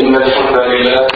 إن الحمد لله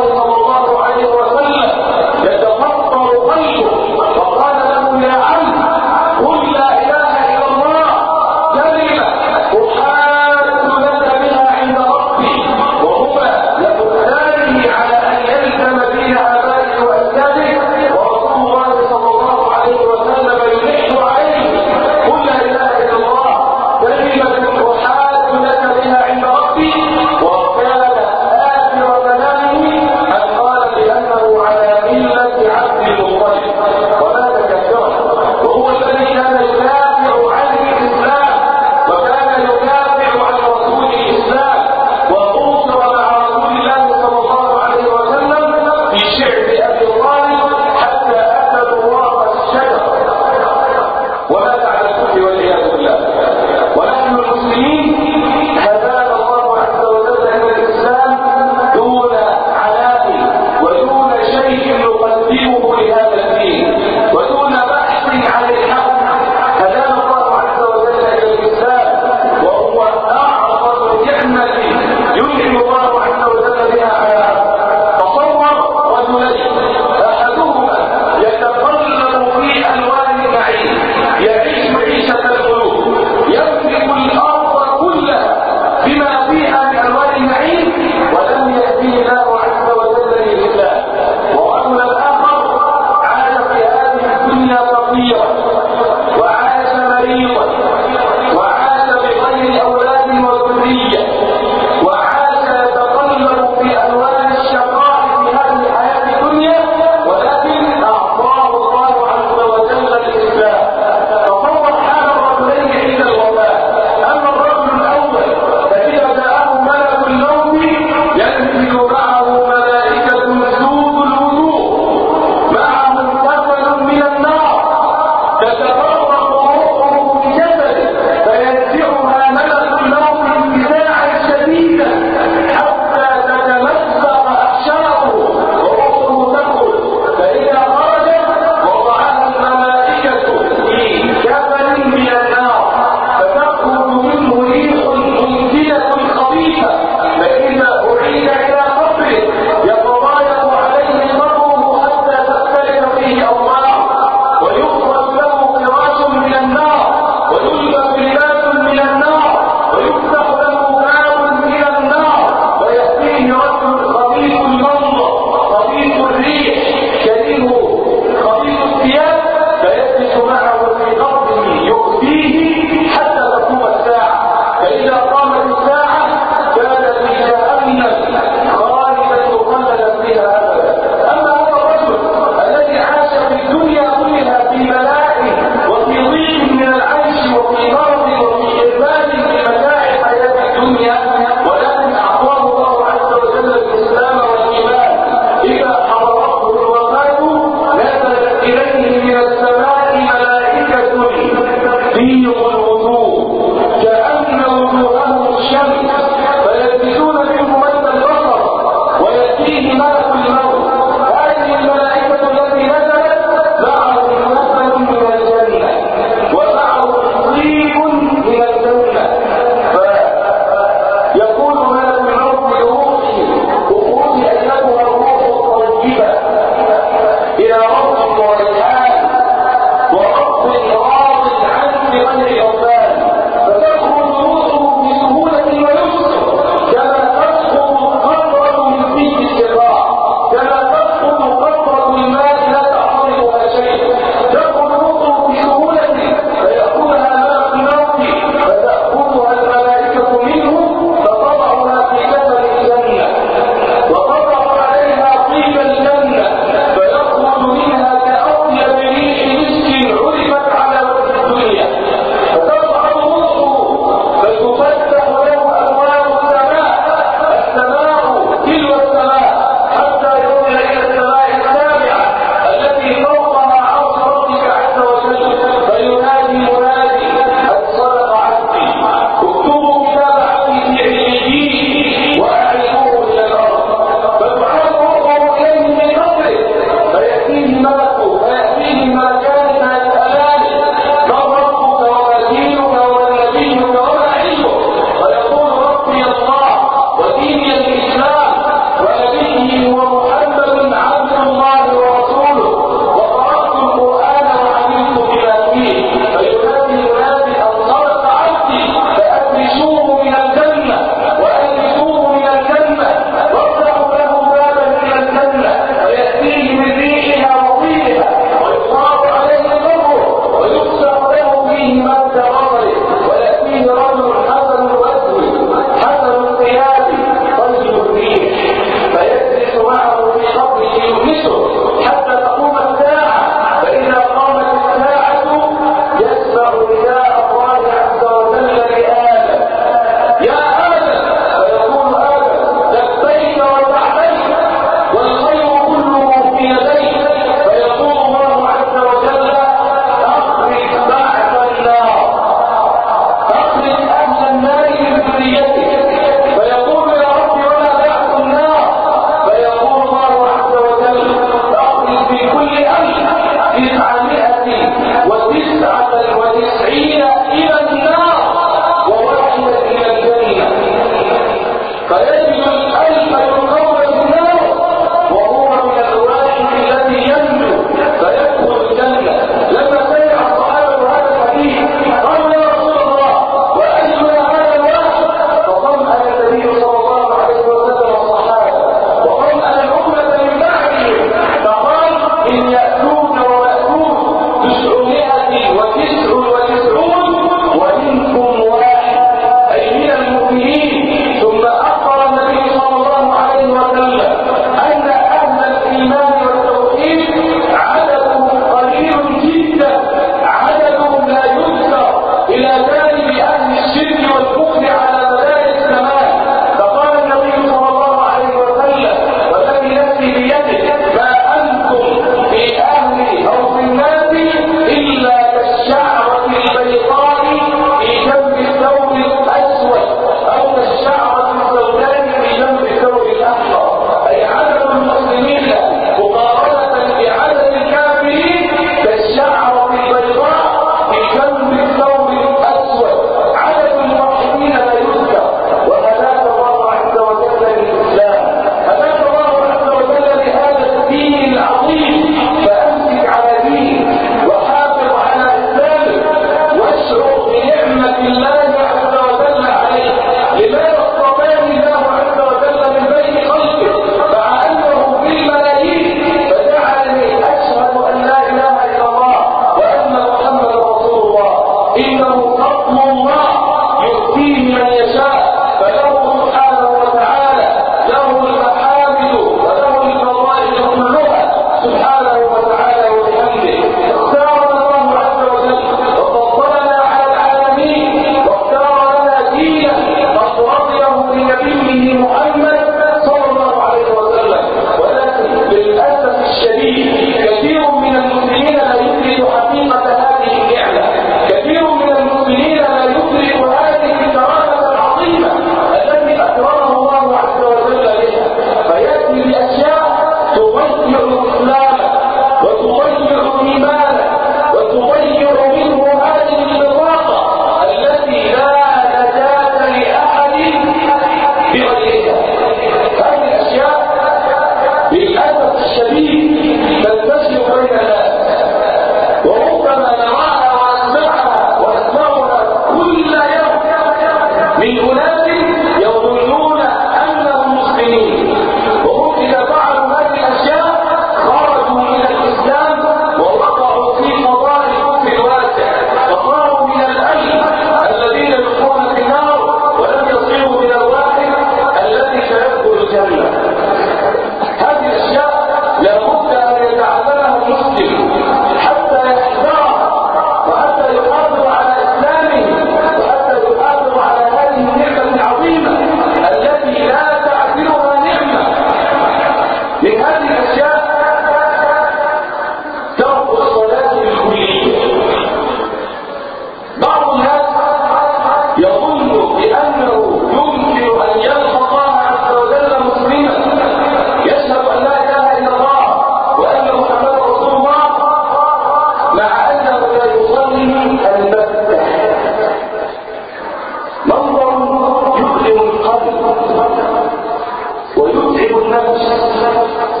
ويتعب الناس